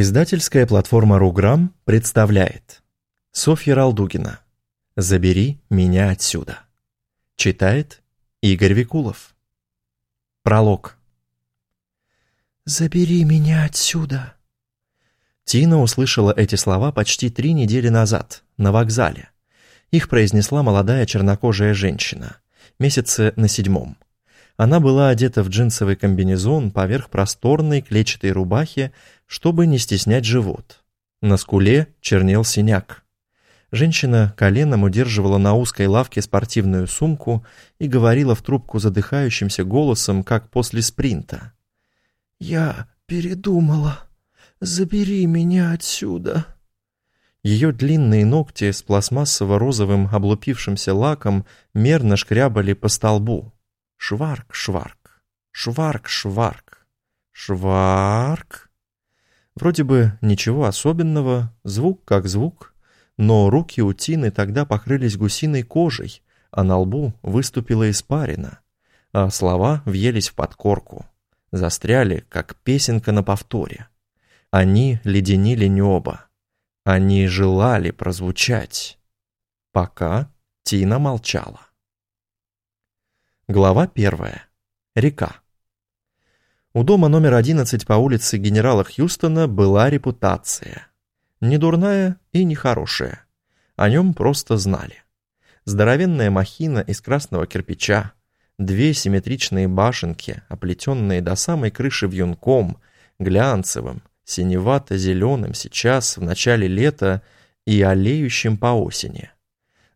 Издательская платформа «Руграм» представляет Софья Ралдугина «Забери меня отсюда». Читает Игорь Викулов. Пролог. «Забери меня отсюда». Тина услышала эти слова почти три недели назад, на вокзале. Их произнесла молодая чернокожая женщина, месяце на седьмом. Она была одета в джинсовый комбинезон поверх просторной клетчатой рубахи, чтобы не стеснять живот. На скуле чернел синяк. Женщина коленом удерживала на узкой лавке спортивную сумку и говорила в трубку задыхающимся голосом, как после спринта. «Я передумала. Забери меня отсюда». Ее длинные ногти с пластмассово-розовым облупившимся лаком мерно шкрябали по столбу. Шварк, шварк, шварк, шварк, шварк. Вроде бы ничего особенного, звук как звук, но руки у Тины тогда покрылись гусиной кожей, а на лбу выступила испарина, а слова въелись в подкорку, застряли, как песенка на повторе. Они леденили небо, они желали прозвучать, пока Тина молчала. Глава первая. Река. У дома номер 11 по улице генерала Хьюстона была репутация. Не дурная и не хорошая. О нем просто знали. Здоровенная махина из красного кирпича, две симметричные башенки, оплетенные до самой крыши вьюнком, глянцевым, синевато-зеленым сейчас, в начале лета, и олеющим по осени.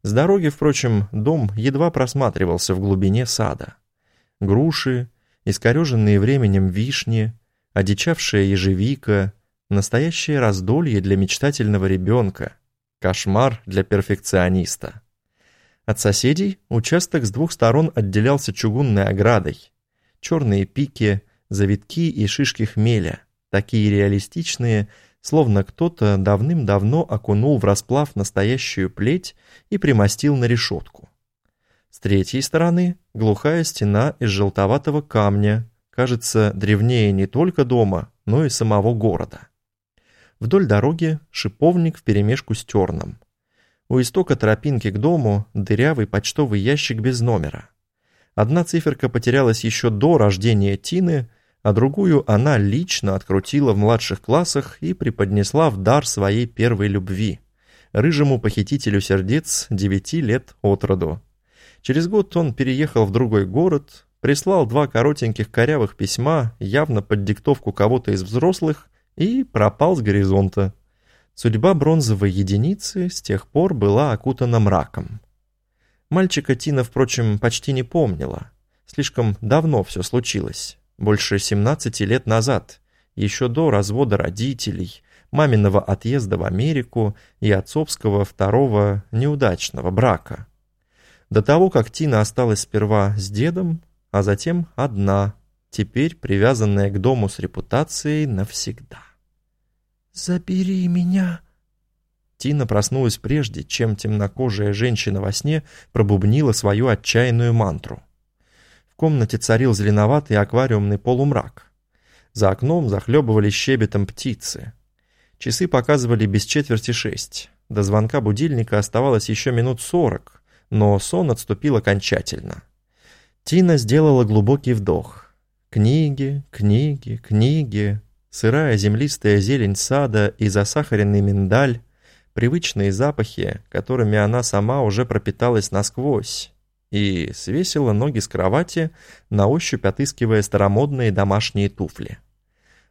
С дороги, впрочем, дом едва просматривался в глубине сада. Груши, искореженные временем вишни, одичавшая ежевика, настоящее раздолье для мечтательного ребенка, кошмар для перфекциониста. От соседей участок с двух сторон отделялся чугунной оградой. Черные пики, завитки и шишки хмеля, такие реалистичные, словно кто-то давным-давно окунул в расплав настоящую плеть и примостил на решетку. С третьей стороны глухая стена из желтоватого камня, кажется, древнее не только дома, но и самого города. Вдоль дороги шиповник вперемешку с терном. У истока тропинки к дому дырявый почтовый ящик без номера. Одна циферка потерялась еще до рождения Тины – а другую она лично открутила в младших классах и преподнесла в дар своей первой любви, рыжему похитителю сердец девяти лет от роду. Через год он переехал в другой город, прислал два коротеньких корявых письма, явно под диктовку кого-то из взрослых, и пропал с горизонта. Судьба бронзовой единицы с тех пор была окутана мраком. Мальчика Тина, впрочем, почти не помнила. Слишком давно все случилось больше 17 лет назад, еще до развода родителей, маминого отъезда в Америку и отцовского второго неудачного брака. До того, как Тина осталась сперва с дедом, а затем одна, теперь привязанная к дому с репутацией навсегда. «Забери меня!» Тина проснулась прежде, чем темнокожая женщина во сне пробубнила свою отчаянную мантру комнате царил зеленоватый аквариумный полумрак. За окном захлебывались щебетом птицы. Часы показывали без четверти шесть. До звонка будильника оставалось еще минут сорок, но сон отступил окончательно. Тина сделала глубокий вдох. Книги, книги, книги, сырая землистая зелень сада и засахаренный миндаль, привычные запахи, которыми она сама уже пропиталась насквозь, и свесила ноги с кровати, на ощупь отыскивая старомодные домашние туфли.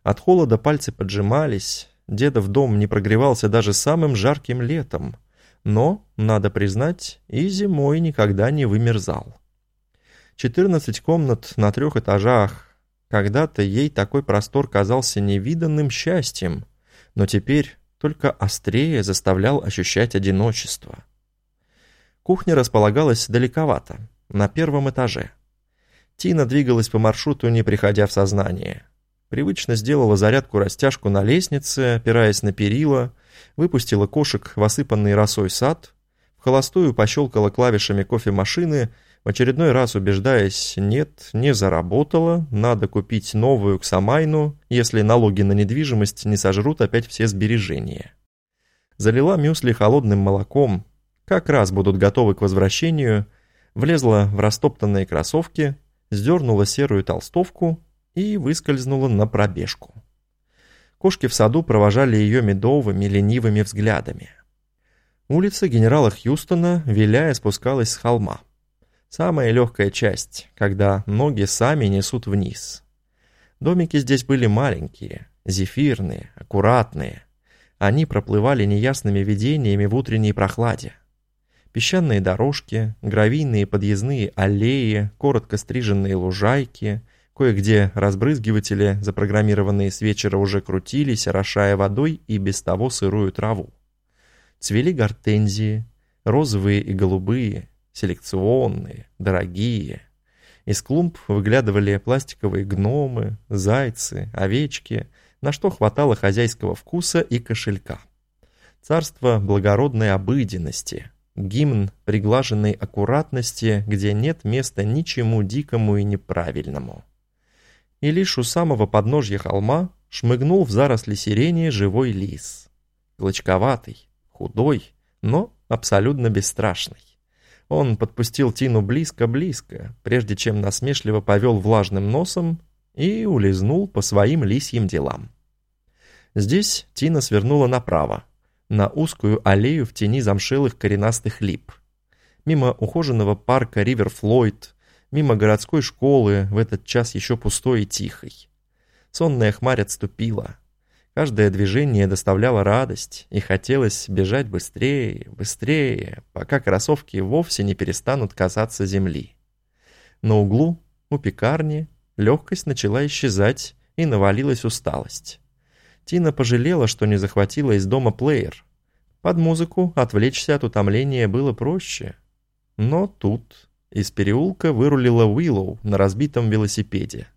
От холода пальцы поджимались, деда в дом не прогревался даже самым жарким летом, но, надо признать, и зимой никогда не вымерзал. Четырнадцать комнат на трех этажах. Когда-то ей такой простор казался невиданным счастьем, но теперь только острее заставлял ощущать одиночество. Кухня располагалась далековато, на первом этаже. Тина двигалась по маршруту, не приходя в сознание. Привычно сделала зарядку-растяжку на лестнице, опираясь на перила, выпустила кошек в осыпанный росой сад, в холостую пощелкала клавишами кофемашины, В очередной раз убеждаясь, нет, не заработала, надо купить новую Ксамайну, если налоги на недвижимость не сожрут опять все сбережения. Залила мюсли холодным молоком, как раз будут готовы к возвращению, влезла в растоптанные кроссовки, сдернула серую толстовку и выскользнула на пробежку. Кошки в саду провожали ее медовыми, ленивыми взглядами. Улица генерала Хьюстона, виляя, спускалась с холма. Самая легкая часть, когда ноги сами несут вниз. Домики здесь были маленькие, зефирные, аккуратные. Они проплывали неясными видениями в утренней прохладе. Песчаные дорожки, гравийные подъездные аллеи, коротко стриженные лужайки, кое-где разбрызгиватели, запрограммированные с вечера, уже крутились, орошая водой и без того сырую траву. Цвели гортензии, розовые и голубые, селекционные, дорогие. Из клумб выглядывали пластиковые гномы, зайцы, овечки, на что хватало хозяйского вкуса и кошелька. Царство благородной обыденности, гимн приглаженной аккуратности, где нет места ничему дикому и неправильному. И лишь у самого подножья холма шмыгнул в заросли сирени живой лис. Клочковатый, худой, но абсолютно бесстрашный. Он подпустил Тину близко-близко, прежде чем насмешливо повел влажным носом и улизнул по своим лисьим делам. Здесь Тина свернула направо, на узкую аллею в тени замшелых коренастых лип. Мимо ухоженного парка Ривер Флойд, мимо городской школы, в этот час еще пустой и тихой. Сонная хмарь отступила. Каждое движение доставляло радость, и хотелось бежать быстрее, быстрее, пока кроссовки вовсе не перестанут касаться земли. На углу, у пекарни, легкость начала исчезать, и навалилась усталость. Тина пожалела, что не захватила из дома плеер. Под музыку отвлечься от утомления было проще. Но тут из переулка вырулила Уиллоу на разбитом велосипеде.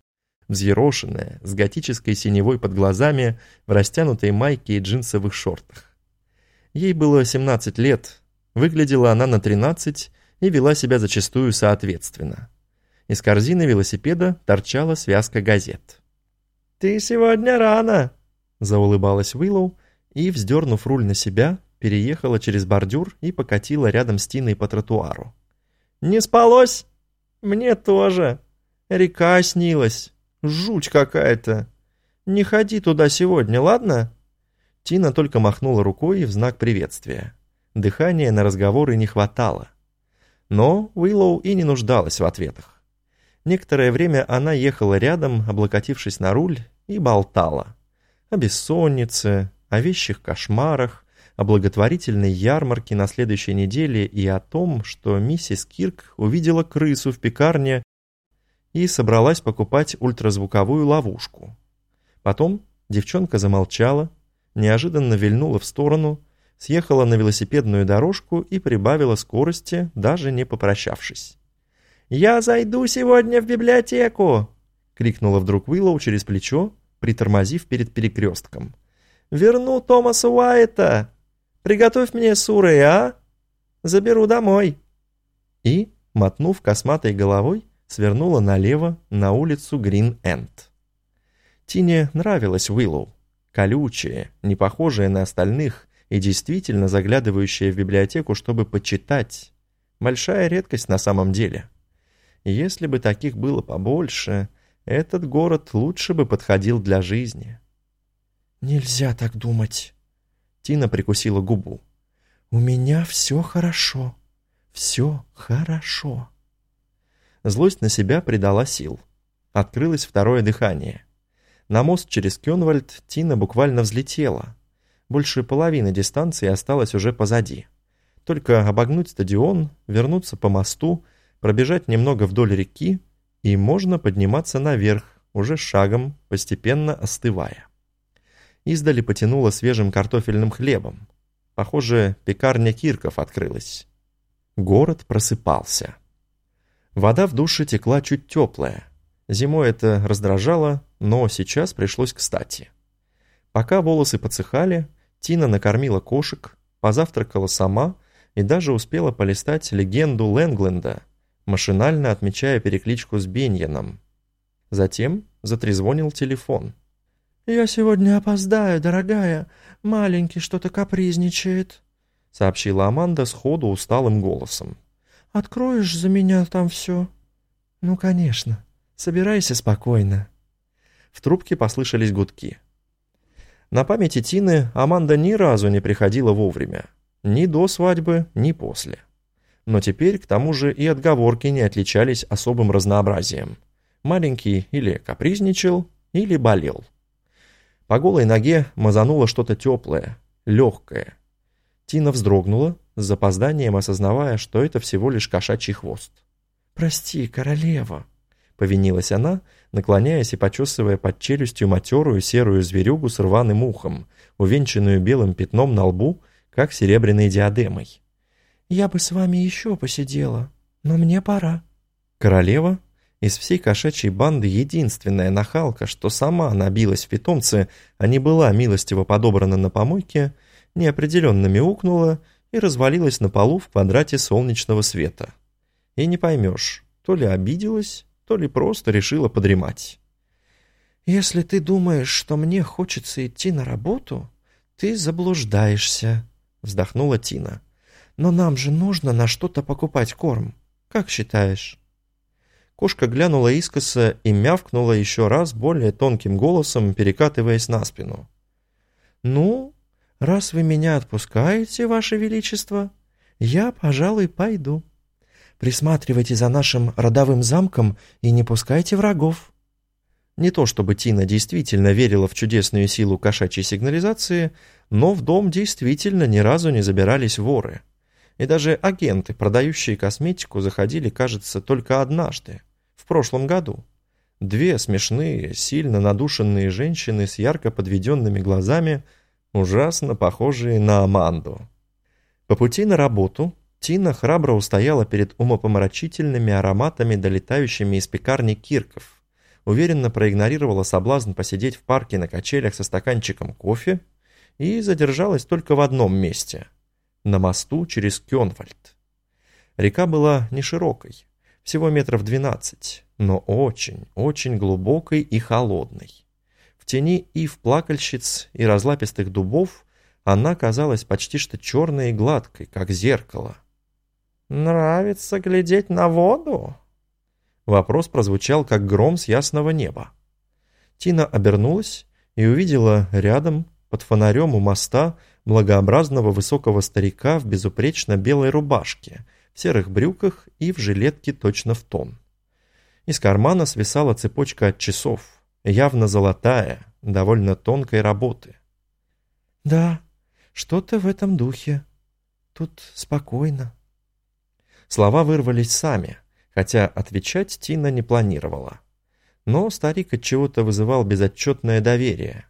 Взъерошенная, с готической синевой под глазами, в растянутой майке и джинсовых шортах. Ей было 17 лет, выглядела она на 13 и вела себя зачастую соответственно. Из корзины велосипеда торчала связка газет. «Ты сегодня рано!» Заулыбалась Уиллоу и, вздернув руль на себя, переехала через бордюр и покатила рядом с Тиной по тротуару. «Не спалось? Мне тоже. Река снилась. Жуть какая-то. Не ходи туда сегодня, ладно?» Тина только махнула рукой в знак приветствия. Дыхания на разговоры не хватало. Но Уиллоу и не нуждалась в ответах. Некоторое время она ехала рядом, облокотившись на руль, и болтала о бессоннице, о вещих кошмарах, о благотворительной ярмарке на следующей неделе и о том, что миссис Кирк увидела крысу в пекарне и собралась покупать ультразвуковую ловушку. Потом девчонка замолчала, неожиданно вильнула в сторону, съехала на велосипедную дорожку и прибавила скорости, даже не попрощавшись. «Я зайду сегодня в библиотеку!» — крикнула вдруг Уиллоу через плечо, притормозив перед перекрестком. «Верну Томаса Уайта! Приготовь мне суры, а? Заберу домой!» И, мотнув косматой головой, свернула налево на улицу Грин-Энд. Тине нравилась Уиллоу. Колючая, не похожая на остальных и действительно заглядывающая в библиотеку, чтобы почитать. Большая редкость на самом деле. Если бы таких было побольше, этот город лучше бы подходил для жизни. «Нельзя так думать», — Тина прикусила губу. «У меня все хорошо, все хорошо». Злость на себя придала сил. Открылось второе дыхание. На мост через Кёнвальд Тина буквально взлетела. Больше половины дистанции осталось уже позади. Только обогнуть стадион, вернуться по мосту, пробежать немного вдоль реки, и можно подниматься наверх, уже шагом, постепенно остывая. Издали потянуло свежим картофельным хлебом. Похоже, пекарня Кирков открылась. Город просыпался. Вода в душе текла чуть теплая. Зимой это раздражало, но сейчас пришлось кстати. Пока волосы подсыхали, Тина накормила кошек, позавтракала сама и даже успела полистать легенду Лэнгленда машинально отмечая перекличку с Беньяном. Затем затрезвонил телефон. «Я сегодня опоздаю, дорогая. Маленький что-то капризничает», — сообщила Аманда сходу усталым голосом. «Откроешь за меня там все?» «Ну, конечно. Собирайся спокойно». В трубке послышались гудки. На памяти Тины Аманда ни разу не приходила вовремя. Ни до свадьбы, ни после. Но теперь, к тому же, и отговорки не отличались особым разнообразием. Маленький или капризничал, или болел. По голой ноге мазануло что-то теплое, легкое. Тина вздрогнула, с запозданием осознавая, что это всего лишь кошачий хвост. «Прости, королева», — повинилась она, наклоняясь и почесывая под челюстью матерую серую зверюгу с рваным ухом, увенчанную белым пятном на лбу, как серебряной диадемой. «Я бы с вами еще посидела, но мне пора». Королева, из всей кошачьей банды единственная нахалка, что сама набилась в питомце, а не была милостиво подобрана на помойке, неопределенно мяукнула и развалилась на полу в квадрате солнечного света. И не поймешь, то ли обиделась, то ли просто решила подремать. «Если ты думаешь, что мне хочется идти на работу, ты заблуждаешься», — вздохнула Тина. «Но нам же нужно на что-то покупать корм. Как считаешь?» Кошка глянула искоса и мявкнула еще раз более тонким голосом, перекатываясь на спину. «Ну, раз вы меня отпускаете, Ваше Величество, я, пожалуй, пойду». Присматривайте за нашим родовым замком и не пускайте врагов». Не то чтобы Тина действительно верила в чудесную силу кошачьей сигнализации, но в дом действительно ни разу не забирались воры. И даже агенты, продающие косметику, заходили, кажется, только однажды, в прошлом году. Две смешные, сильно надушенные женщины с ярко подведенными глазами, ужасно похожие на Аманду. По пути на работу Тина храбро устояла перед умопомрачительными ароматами, долетающими из пекарни Кирков, уверенно проигнорировала соблазн посидеть в парке на качелях со стаканчиком кофе и задержалась только в одном месте – на мосту через Кёнвальд. Река была не широкой, всего метров двенадцать, но очень, очень глубокой и холодной. В тени ив плакальщиц и разлапистых дубов она казалась почти что черной и гладкой, как зеркало – «Нравится глядеть на воду?» Вопрос прозвучал, как гром с ясного неба. Тина обернулась и увидела рядом, под фонарем у моста, благообразного высокого старика в безупречно белой рубашке, в серых брюках и в жилетке точно в тон. Из кармана свисала цепочка от часов, явно золотая, довольно тонкой работы. «Да, что-то в этом духе. Тут спокойно». Слова вырвались сами, хотя отвечать Тина не планировала. Но старик от чего-то вызывал безотчетное доверие.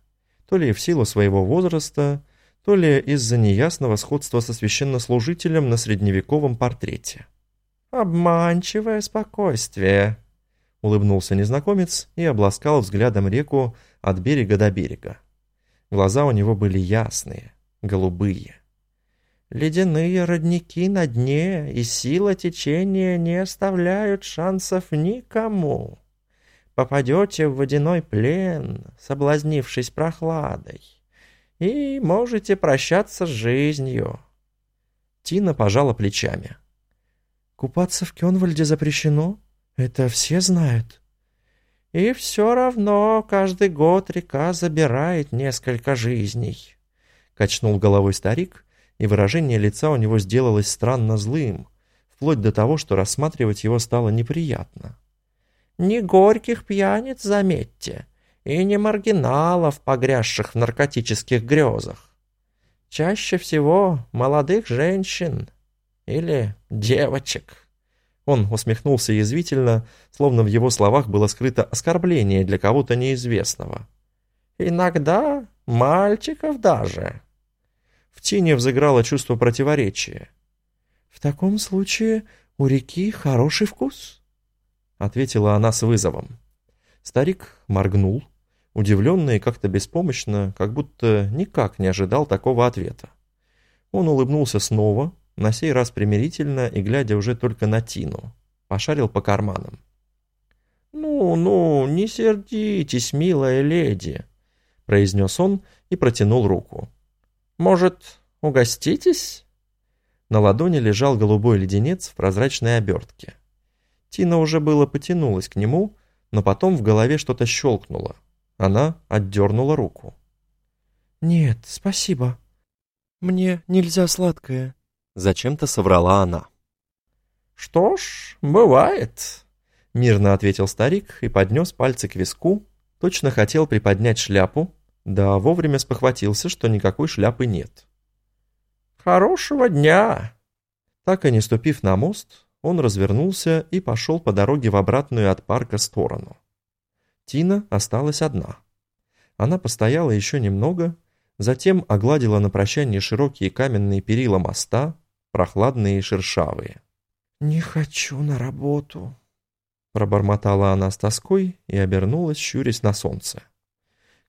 То ли в силу своего возраста, то ли из-за неясного сходства со священнослужителем на средневековом портрете. «Обманчивое спокойствие», — улыбнулся незнакомец и обласкал взглядом реку от берега до берега. Глаза у него были ясные, голубые. Ледяные родники на дне и сила течения не оставляют шансов никому. Попадете в водяной плен, соблазнившись прохладой, и можете прощаться с жизнью. Тина пожала плечами. «Купаться в Кенвальде запрещено? Это все знают». «И все равно каждый год река забирает несколько жизней», — качнул головой старик, и выражение лица у него сделалось странно злым, вплоть до того, что рассматривать его стало неприятно. «Не горьких пьяниц, заметьте, и не маргиналов, погрязших в наркотических грезах. Чаще всего молодых женщин или девочек». Он усмехнулся язвительно, словно в его словах было скрыто оскорбление для кого-то неизвестного. «Иногда мальчиков даже». В тени взыграло чувство противоречия. «В таком случае у реки хороший вкус», — ответила она с вызовом. Старик моргнул, удивленно и как-то беспомощно, как будто никак не ожидал такого ответа. Он улыбнулся снова, на сей раз примирительно и глядя уже только на Тину. пошарил по карманам. «Ну, ну, не сердитесь, милая леди», — произнес он и протянул руку. «Может, угоститесь?» На ладони лежал голубой леденец в прозрачной обертке. Тина уже было потянулась к нему, но потом в голове что-то щелкнуло. Она отдернула руку. «Нет, спасибо. Мне нельзя сладкое», — зачем-то соврала она. «Что ж, бывает», — мирно ответил старик и поднес пальцы к виску, точно хотел приподнять шляпу, да вовремя спохватился, что никакой шляпы нет. «Хорошего дня!» Так и не ступив на мост, он развернулся и пошел по дороге в обратную от парка сторону. Тина осталась одна. Она постояла еще немного, затем огладила на прощание широкие каменные перила моста, прохладные и шершавые. «Не хочу на работу», — пробормотала она с тоской и обернулась, щурясь на солнце.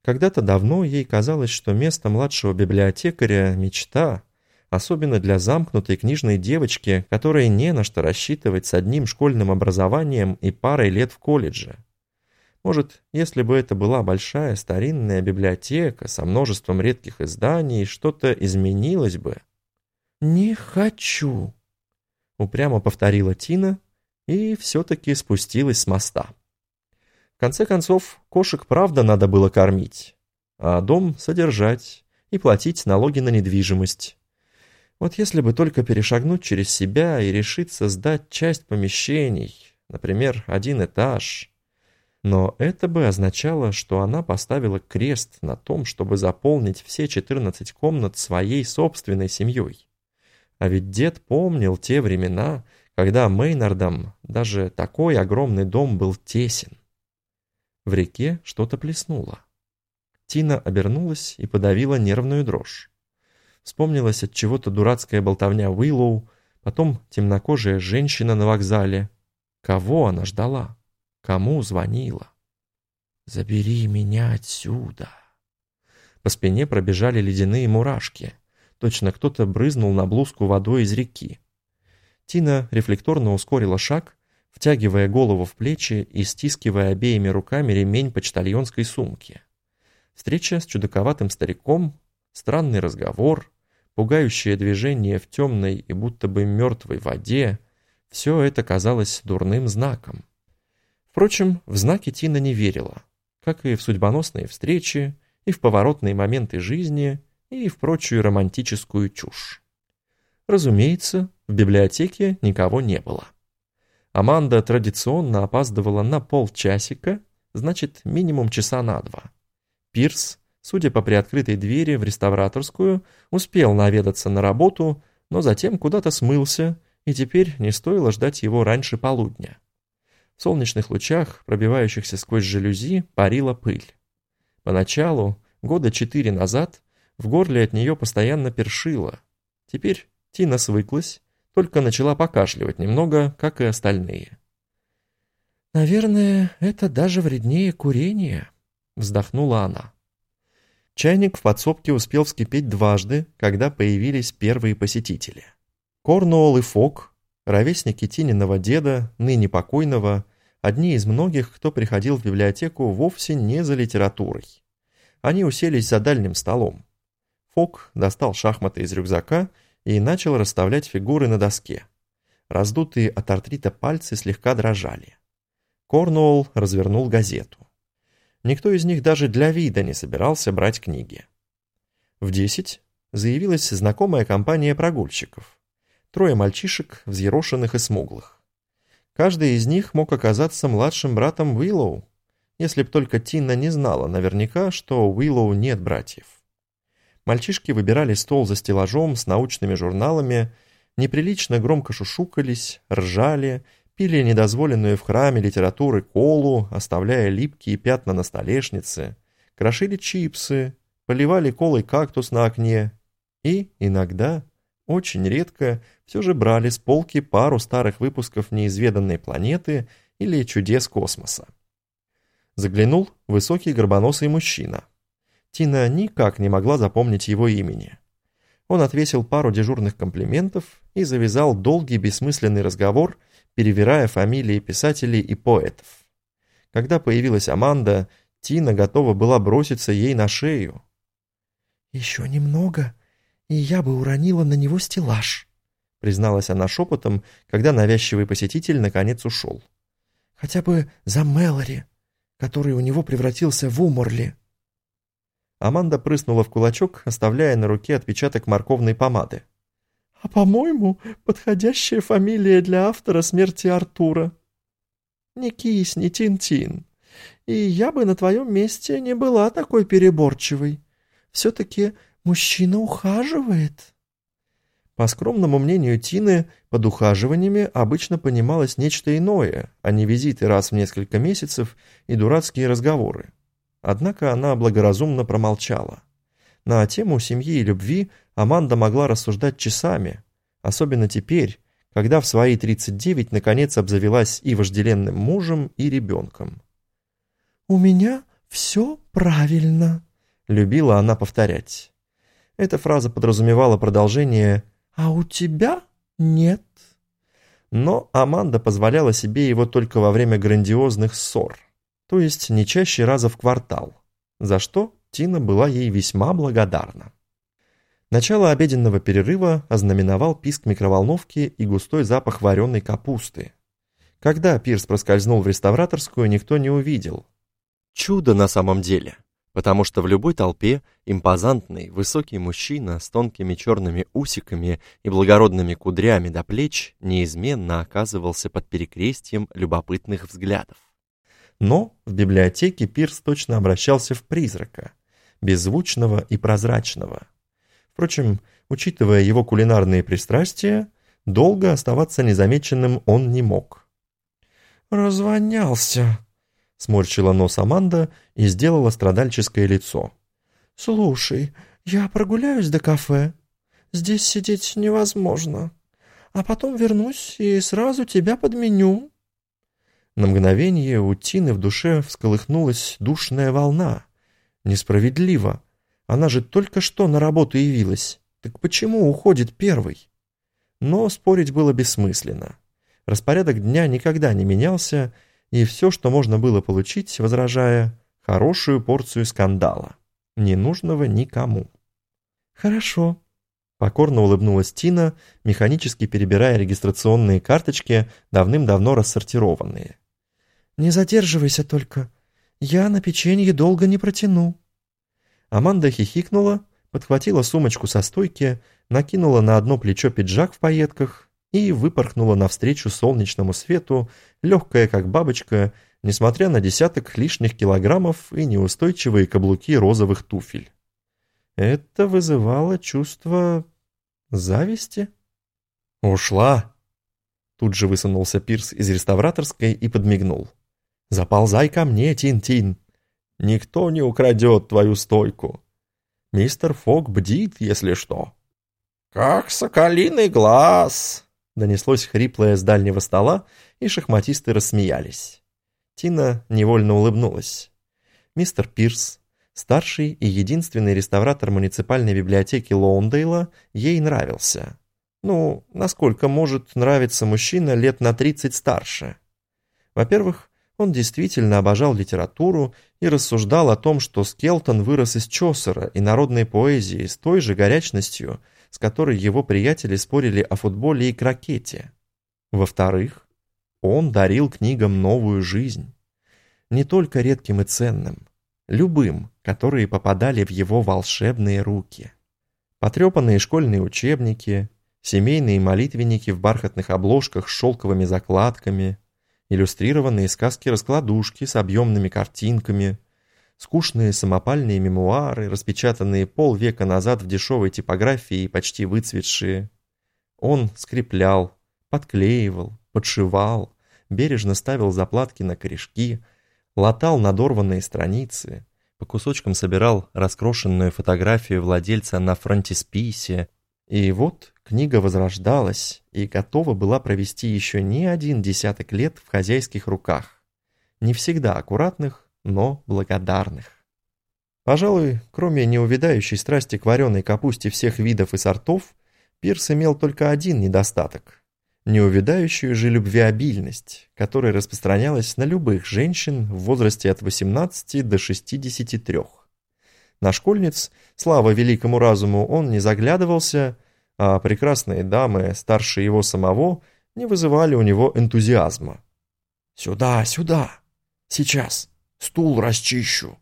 Когда-то давно ей казалось, что место младшего библиотекаря — мечта, особенно для замкнутой книжной девочки, которой не на что рассчитывать с одним школьным образованием и парой лет в колледже. Может, если бы это была большая старинная библиотека со множеством редких изданий, что-то изменилось бы. «Не хочу», — упрямо повторила Тина и все-таки спустилась с моста. В конце концов, кошек правда надо было кормить, а дом содержать и платить налоги на недвижимость. Вот если бы только перешагнуть через себя и решиться сдать часть помещений, например, один этаж. Но это бы означало, что она поставила крест на том, чтобы заполнить все 14 комнат своей собственной семьей. А ведь дед помнил те времена, когда Мейнардам даже такой огромный дом был тесен. В реке что-то плеснуло. Тина обернулась и подавила нервную дрожь. Вспомнилась от чего-то дурацкая болтовня Уиллоу, потом темнокожая женщина на вокзале. Кого она ждала? Кому звонила? «Забери меня отсюда!» По спине пробежали ледяные мурашки. Точно кто-то брызнул на блузку водой из реки. Тина рефлекторно ускорила шаг, втягивая голову в плечи и стискивая обеими руками ремень почтальонской сумки. Встреча с чудаковатым стариком, странный разговор, пугающее движение в темной и будто бы мертвой воде, все это казалось дурным знаком. Впрочем, в знаки Тина не верила, как и в судьбоносные встречи, и в поворотные моменты жизни, и в прочую романтическую чушь. Разумеется, в библиотеке никого не было. Аманда традиционно опаздывала на полчасика, значит, минимум часа на два. Пирс судя по приоткрытой двери в реставраторскую, успел наведаться на работу, но затем куда-то смылся, и теперь не стоило ждать его раньше полудня. В солнечных лучах, пробивающихся сквозь жалюзи, парила пыль. Поначалу, года четыре назад, в горле от нее постоянно першило. Теперь Тина свыклась, только начала покашливать немного, как и остальные. «Наверное, это даже вреднее курения», — вздохнула она. Чайник в подсобке успел вскипеть дважды, когда появились первые посетители. Корнуолл и Фок, ровесники Тининого деда, ныне покойного, одни из многих, кто приходил в библиотеку вовсе не за литературой. Они уселись за дальним столом. Фок достал шахматы из рюкзака и начал расставлять фигуры на доске. Раздутые от артрита пальцы слегка дрожали. Корнуолл развернул газету. Никто из них даже для вида не собирался брать книги. В десять заявилась знакомая компания прогульщиков. Трое мальчишек, взъерошенных и смуглых. Каждый из них мог оказаться младшим братом Уиллоу, если б только Тина не знала наверняка, что у Уиллоу нет братьев. Мальчишки выбирали стол за стеллажом с научными журналами, неприлично громко шушукались, ржали пили недозволенную в храме литературы колу, оставляя липкие пятна на столешнице, крошили чипсы, поливали колой кактус на окне и иногда, очень редко, все же брали с полки пару старых выпусков неизведанной планеты или чудес космоса. Заглянул высокий горбоносый мужчина. Тина никак не могла запомнить его имени. Он отвесил пару дежурных комплиментов и завязал долгий бессмысленный разговор перевирая фамилии писателей и поэтов. Когда появилась Аманда, Тина готова была броситься ей на шею. «Еще немного, и я бы уронила на него стеллаж», призналась она шепотом, когда навязчивый посетитель наконец ушел. «Хотя бы за Мэлори, который у него превратился в уморли». Аманда прыснула в кулачок, оставляя на руке отпечаток морковной помады. «А, по-моему, подходящая фамилия для автора смерти Артура. Не кисни, Тин-Тин. И я бы на твоем месте не была такой переборчивой. Все-таки мужчина ухаживает». По скромному мнению Тины, под ухаживаниями обычно понималось нечто иное, а не визиты раз в несколько месяцев и дурацкие разговоры. Однако она благоразумно промолчала. На тему семьи и любви Аманда могла рассуждать часами, особенно теперь, когда в свои 39 наконец обзавелась и вожделенным мужем, и ребенком. «У меня все правильно», — любила она повторять. Эта фраза подразумевала продолжение «А у тебя нет». Но Аманда позволяла себе его только во время грандиозных ссор то есть не чаще раза в квартал, за что Тина была ей весьма благодарна. Начало обеденного перерыва ознаменовал писк микроволновки и густой запах вареной капусты. Когда Пирс проскользнул в реставраторскую, никто не увидел. Чудо на самом деле, потому что в любой толпе импозантный, высокий мужчина с тонкими черными усиками и благородными кудрями до плеч неизменно оказывался под перекрестием любопытных взглядов. Но в библиотеке Пирс точно обращался в призрака, беззвучного и прозрачного. Впрочем, учитывая его кулинарные пристрастия, долго оставаться незамеченным он не мог. «Развонялся», — сморщила нос Аманда и сделала страдальческое лицо. «Слушай, я прогуляюсь до кафе. Здесь сидеть невозможно. А потом вернусь и сразу тебя подменю». На мгновение у Тины в душе всколыхнулась душная волна. Несправедливо. Она же только что на работу явилась. Так почему уходит первый? Но спорить было бессмысленно. Распорядок дня никогда не менялся, и все, что можно было получить, возражая, хорошую порцию скандала, ненужного никому. «Хорошо», — покорно улыбнулась Тина, механически перебирая регистрационные карточки, давным-давно рассортированные. «Не задерживайся только. Я на печенье долго не протяну». Аманда хихикнула, подхватила сумочку со стойки, накинула на одно плечо пиджак в пайетках и выпорхнула навстречу солнечному свету, легкая как бабочка, несмотря на десяток лишних килограммов и неустойчивые каблуки розовых туфель. Это вызывало чувство зависти. «Ушла!» Тут же высунулся Пирс из реставраторской и подмигнул. Заползай ко мне, Тин-Тин. Никто не украдет твою стойку. Мистер Фок бдит, если что». «Как соколиный глаз!» Донеслось хриплое с дальнего стола, и шахматисты рассмеялись. Тина невольно улыбнулась. Мистер Пирс, старший и единственный реставратор муниципальной библиотеки Лоундейла, ей нравился. Ну, насколько может нравиться мужчина лет на 30 старше. Во-первых, он действительно обожал литературу и рассуждал о том, что Скелтон вырос из Чосера и народной поэзии с той же горячностью, с которой его приятели спорили о футболе и крокете. Во-вторых, он дарил книгам новую жизнь. Не только редким и ценным, любым, которые попадали в его волшебные руки. Потрепанные школьные учебники, семейные молитвенники в бархатных обложках с шелковыми закладками – иллюстрированные сказки-раскладушки с объемными картинками, скучные самопальные мемуары, распечатанные полвека назад в дешевой типографии и почти выцветшие. Он скреплял, подклеивал, подшивал, бережно ставил заплатки на корешки, латал надорванные страницы, по кусочкам собирал раскрошенную фотографию владельца на фронтисписе, и вот Книга возрождалась и готова была провести еще не один десяток лет в хозяйских руках. Не всегда аккуратных, но благодарных. Пожалуй, кроме неувядающей страсти к вареной капусте всех видов и сортов, Пирс имел только один недостаток. неувядающую же любвеобильность, которая распространялась на любых женщин в возрасте от 18 до 63. На школьниц, слава великому разуму, он не заглядывался, а прекрасные дамы, старше его самого, не вызывали у него энтузиазма. «Сюда, сюда! Сейчас! Стул расчищу!»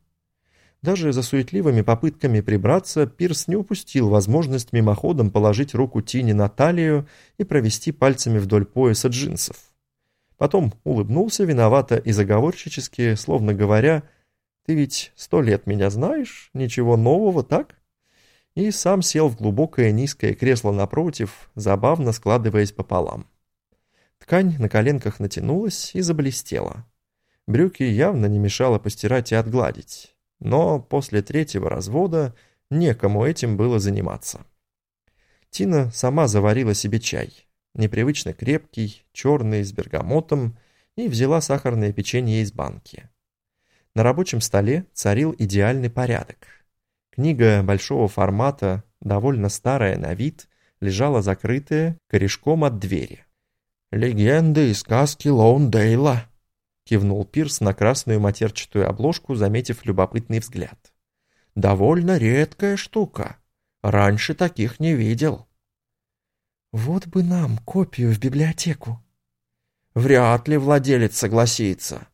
Даже за суетливыми попытками прибраться Пирс не упустил возможность мимоходом положить руку Тине на талию и провести пальцами вдоль пояса джинсов. Потом улыбнулся виновато и заговорщически, словно говоря, «Ты ведь сто лет меня знаешь, ничего нового, так?» И сам сел в глубокое низкое кресло напротив, забавно складываясь пополам. Ткань на коленках натянулась и заблестела. Брюки явно не мешало постирать и отгладить но после третьего развода некому этим было заниматься. Тина сама заварила себе чай, непривычно крепкий, черный, с бергамотом, и взяла сахарное печенье из банки. На рабочем столе царил идеальный порядок. Книга большого формата, довольно старая на вид, лежала закрытая корешком от двери. «Легенды и сказки Лоундейла», кивнул Пирс на красную матерчатую обложку, заметив любопытный взгляд. «Довольно редкая штука. Раньше таких не видел». «Вот бы нам копию в библиотеку». «Вряд ли владелец согласится.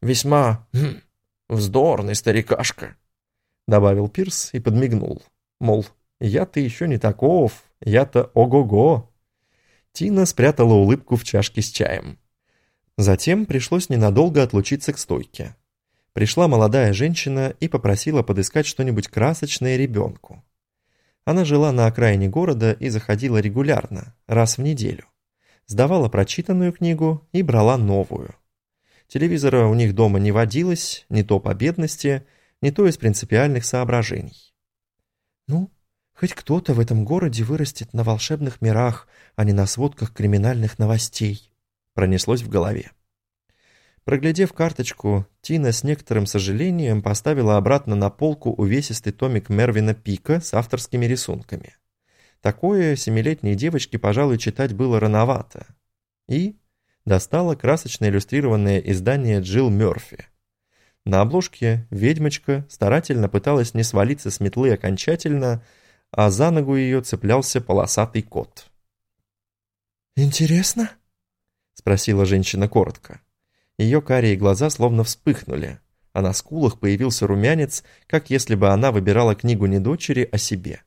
Весьма хм, вздорный старикашка», — добавил Пирс и подмигнул. Мол, я-то еще не таков, я-то ого-го. Тина спрятала улыбку в чашке с чаем. Затем пришлось ненадолго отлучиться к стойке. Пришла молодая женщина и попросила подыскать что-нибудь красочное ребенку. Она жила на окраине города и заходила регулярно, раз в неделю. Сдавала прочитанную книгу и брала новую. Телевизора у них дома не водилось, не то по бедности, не то из принципиальных соображений. «Ну, хоть кто-то в этом городе вырастет на волшебных мирах, а не на сводках криминальных новостей», пронеслось в голове. Проглядев карточку, Тина с некоторым сожалением поставила обратно на полку увесистый томик Мервина Пика с авторскими рисунками. Такое семилетней девочке, пожалуй, читать было рановато. И достала красочно иллюстрированное издание Джилл Мёрфи. На обложке ведьмочка старательно пыталась не свалиться с метлы окончательно, а за ногу ее цеплялся полосатый кот. «Интересно?» — спросила женщина коротко. Ее карие глаза словно вспыхнули, а на скулах появился румянец, как если бы она выбирала книгу не дочери, а себе.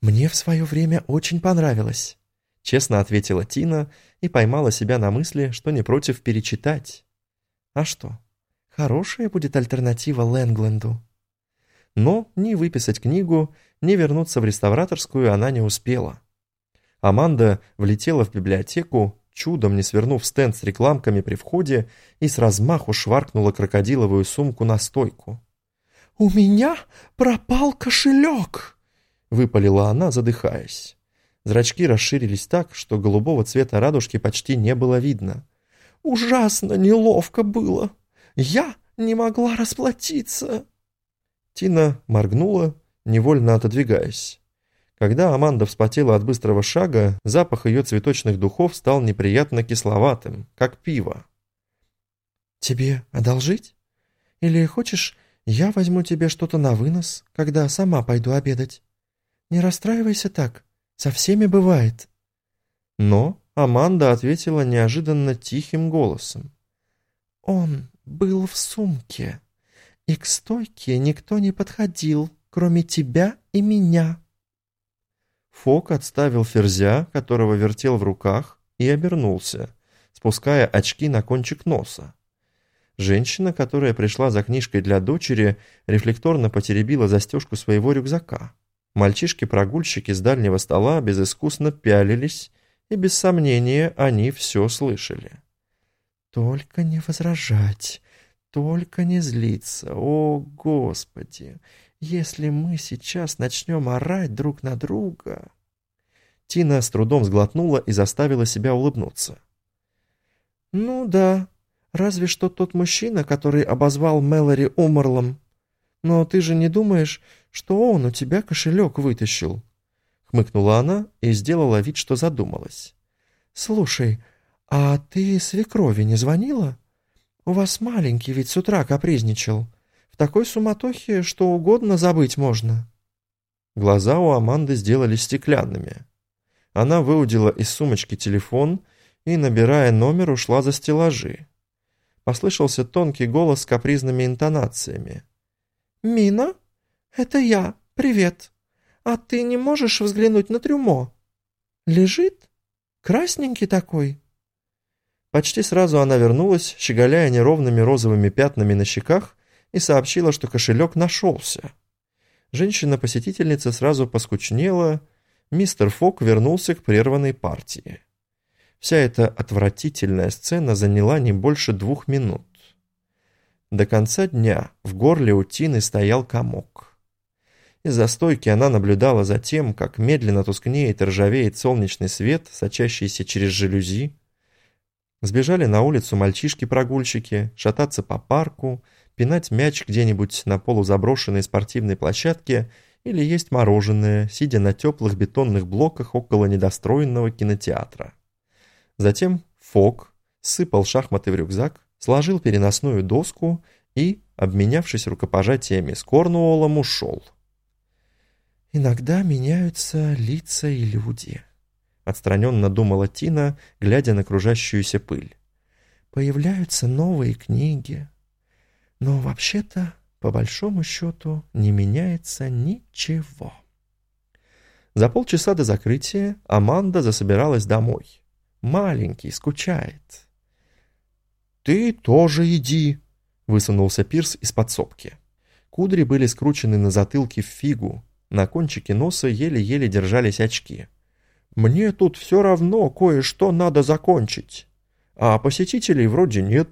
«Мне в свое время очень понравилось», — честно ответила Тина и поймала себя на мысли, что не против перечитать. «А что, хорошая будет альтернатива Лэнгленду?» Но ни выписать книгу, ни вернуться в реставраторскую она не успела. Аманда влетела в библиотеку, чудом не свернув стенд с рекламками при входе и с размаху шваркнула крокодиловую сумку на стойку. «У меня пропал кошелек!» — выпалила она, задыхаясь. Зрачки расширились так, что голубого цвета радужки почти не было видно. «Ужасно неловко было! Я не могла расплатиться!» Тина моргнула, невольно отодвигаясь. Когда Аманда вспотела от быстрого шага, запах ее цветочных духов стал неприятно кисловатым, как пиво. «Тебе одолжить? Или хочешь, я возьму тебе что-то на вынос, когда сама пойду обедать? Не расстраивайся так, со всеми бывает». Но Аманда ответила неожиданно тихим голосом. «Он был в сумке, и к стойке никто не подходил, кроме тебя и меня». Фок отставил ферзя, которого вертел в руках, и обернулся, спуская очки на кончик носа. Женщина, которая пришла за книжкой для дочери, рефлекторно потеребила застежку своего рюкзака. Мальчишки-прогульщики с дальнего стола безыскусно пялились, и без сомнения они все слышали. «Только не возражать, только не злиться, о, Господи! Если мы сейчас начнем орать друг на друга...» Тина с трудом сглотнула и заставила себя улыбнуться. «Ну да, разве что тот мужчина, который обозвал Мэлори умерлом. Но ты же не думаешь, что он у тебя кошелек вытащил?» Хмыкнула она и сделала вид, что задумалась. «Слушай, а ты свекрови не звонила? У вас маленький ведь с утра капризничал. Такой суматохе что угодно забыть можно». Глаза у Аманды сделались стеклянными. Она выудила из сумочки телефон и, набирая номер, ушла за стеллажи. Послышался тонкий голос с капризными интонациями. «Мина, это я. Привет. А ты не можешь взглянуть на трюмо? Лежит? Красненький такой». Почти сразу она вернулась, щеголяя неровными розовыми пятнами на щеках, и сообщила, что кошелек нашелся. Женщина-посетительница сразу поскучнела, мистер Фок вернулся к прерванной партии. Вся эта отвратительная сцена заняла не больше двух минут. До конца дня в горле у Тины стоял комок. Из-за стойки она наблюдала за тем, как медленно тускнеет и ржавеет солнечный свет, сочащийся через жалюзи. Сбежали на улицу мальчишки-прогульщики, шататься по парку, пинать мяч где-нибудь на полузаброшенной спортивной площадке или есть мороженое, сидя на теплых бетонных блоках около недостроенного кинотеатра. Затем Фок сыпал шахматы в рюкзак, сложил переносную доску и, обменявшись рукопожатиями с Корнуоллом, ушел. «Иногда меняются лица и люди», — отстраненно думала Тина, глядя на кружащуюся пыль. «Появляются новые книги. Но вообще-то, по большому счету, не меняется ничего». За полчаса до закрытия Аманда засобиралась домой маленький, скучает». «Ты тоже иди», — высунулся Пирс из подсобки. Кудри были скручены на затылке в фигу, на кончике носа еле-еле держались очки. «Мне тут все равно кое-что надо закончить, а посетителей вроде нет».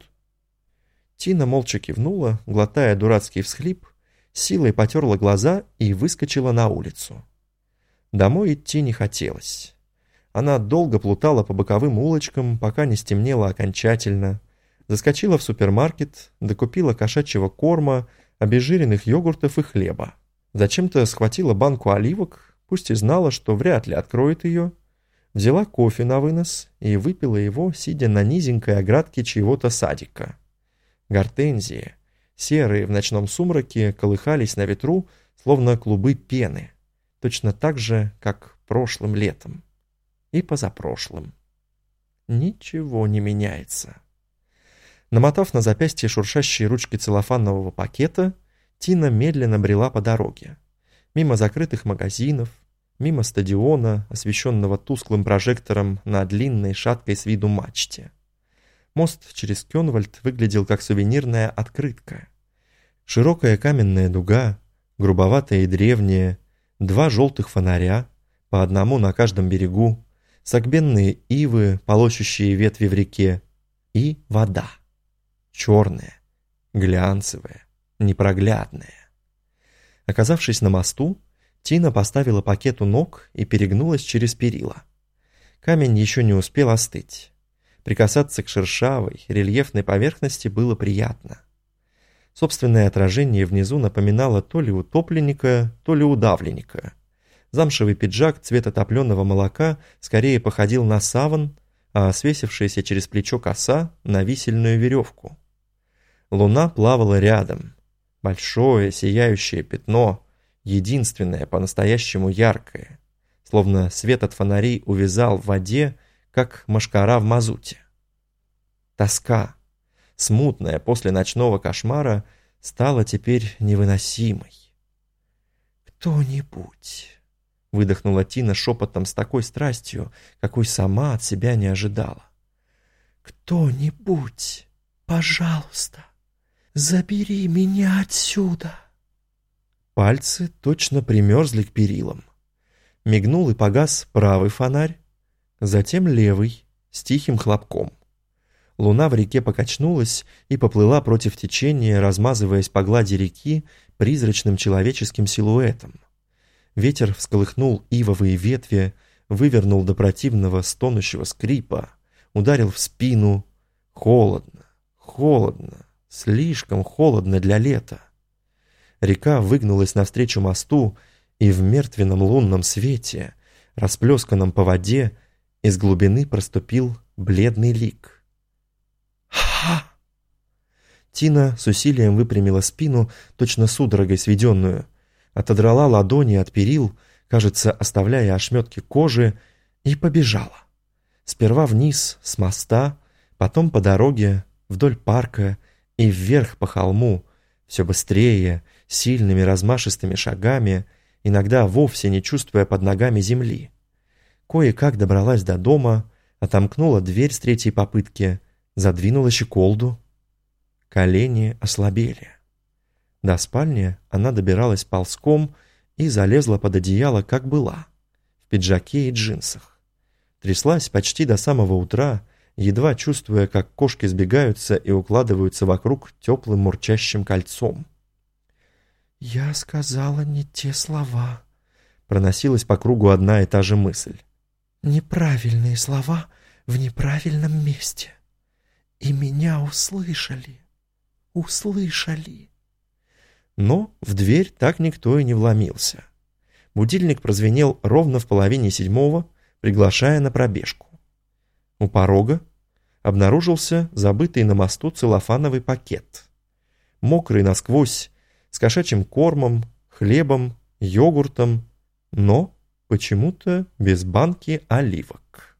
Тина молча кивнула, глотая дурацкий всхлип, силой потерла глаза и выскочила на улицу. Домой идти не хотелось. Она долго плутала по боковым улочкам, пока не стемнело окончательно. Заскочила в супермаркет, докупила кошачьего корма, обезжиренных йогуртов и хлеба. Зачем-то схватила банку оливок, пусть и знала, что вряд ли откроет ее. Взяла кофе на вынос и выпила его, сидя на низенькой оградке чьего-то садика. Гортензии, серые в ночном сумраке, колыхались на ветру, словно клубы пены, точно так же, как прошлым летом и позапрошлым. Ничего не меняется. Намотав на запястье шуршащие ручки целлофанового пакета, Тина медленно брела по дороге. Мимо закрытых магазинов, мимо стадиона, освещенного тусклым прожектором на длинной шаткой с виду мачте. Мост через Кёнвальд выглядел как сувенирная открытка. Широкая каменная дуга, грубоватая и древняя, два желтых фонаря, по одному на каждом берегу, согбенные ивы, полощущие ветви в реке, и вода. Черная, глянцевая, непроглядная. Оказавшись на мосту, Тина поставила пакет у ног и перегнулась через перила. Камень еще не успел остыть. Прикасаться к шершавой, рельефной поверхности было приятно. Собственное отражение внизу напоминало то ли утопленника, то ли удавленника – Замшевый пиджак цвета топленого молока скорее походил на саван, а свесившаяся через плечо коса — на висельную веревку. Луна плавала рядом. Большое сияющее пятно, единственное по-настоящему яркое, словно свет от фонарей увязал в воде, как машкара в мазуте. Тоска, смутная после ночного кошмара, стала теперь невыносимой. «Кто-нибудь...» выдохнула Тина шепотом с такой страстью, какой сама от себя не ожидала. «Кто-нибудь, пожалуйста, забери меня отсюда!» Пальцы точно примерзли к перилам. Мигнул и погас правый фонарь, затем левый, с тихим хлопком. Луна в реке покачнулась и поплыла против течения, размазываясь по глади реки призрачным человеческим силуэтом. Ветер всколыхнул ивовые ветви, вывернул до противного стонущего скрипа, ударил в спину. Холодно, холодно, слишком холодно для лета. Река выгнулась навстречу мосту, и в мертвенном лунном свете, расплесканном по воде, Из глубины проступил бледный лик. «Ха!» Тина с усилием выпрямила спину, точно судорогой сведенную, отодрала ладони от перил, кажется, оставляя ошметки кожи, и побежала. Сперва вниз, с моста, потом по дороге, вдоль парка и вверх по холму, все быстрее, сильными размашистыми шагами, иногда вовсе не чувствуя под ногами земли. Кое-как добралась до дома, отомкнула дверь с третьей попытки, задвинула щеколду. Колени ослабели. До спальни она добиралась ползком и залезла под одеяло, как была, в пиджаке и джинсах. Тряслась почти до самого утра, едва чувствуя, как кошки сбегаются и укладываются вокруг теплым мурчащим кольцом. «Я сказала не те слова», — проносилась по кругу одна и та же мысль. «Неправильные слова в неправильном месте. И меня услышали, услышали». Но в дверь так никто и не вломился. Будильник прозвенел ровно в половине седьмого, приглашая на пробежку. У порога обнаружился забытый на мосту целлофановый пакет. Мокрый насквозь, с кошачьим кормом, хлебом, йогуртом, но почему-то без банки оливок.